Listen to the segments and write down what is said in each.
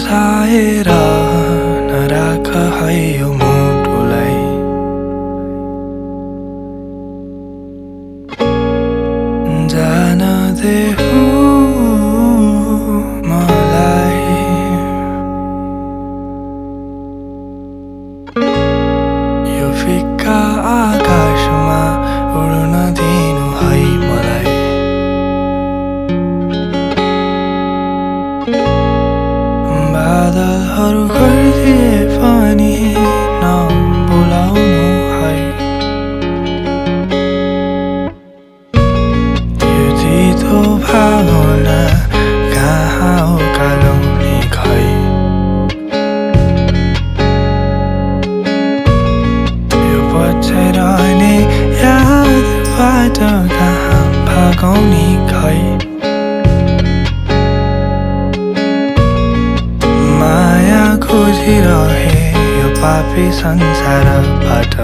बुझाएर नराख है यो मुटुलाई जान देऊ मलाई यो फिक्का आकाशमा उड्न दिनु है मलाई बादलहरू गरिदिए पनि नबोलाउनु है त्यो खोजिरहे यो पापी संसारबाट।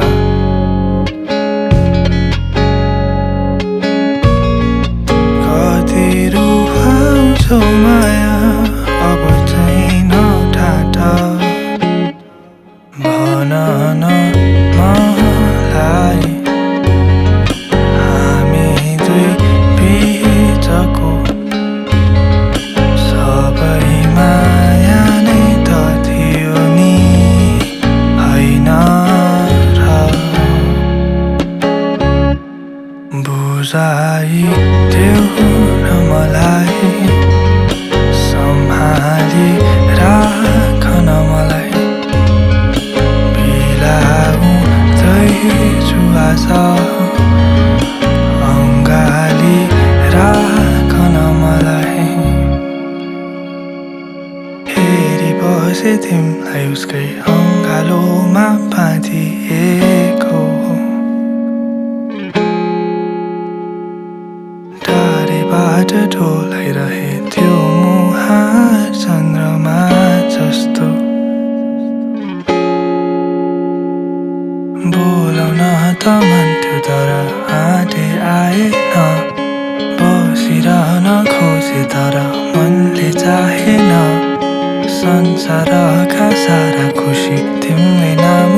कति रुहाउँछौ माया अब चाहिँ नठाटा। भन न। बुझाइदेऊ न मलाई। सम्हाली राख न मलाई बिलाउँदैछु आज अङ्गाली राख न मलाई। हेरी बसे तिमीलाई उसकै अङ्गालोमा बाँधिएको। टाढेबाट डोलाइरहे त्यो मुहार चन्द्रमा जस्तो। बोलाउन त मन थियो तर आँटे आएन। बसिरहन खोजे तर मनले चाहेन। संसारका सारा खुसी तिम्रै नाम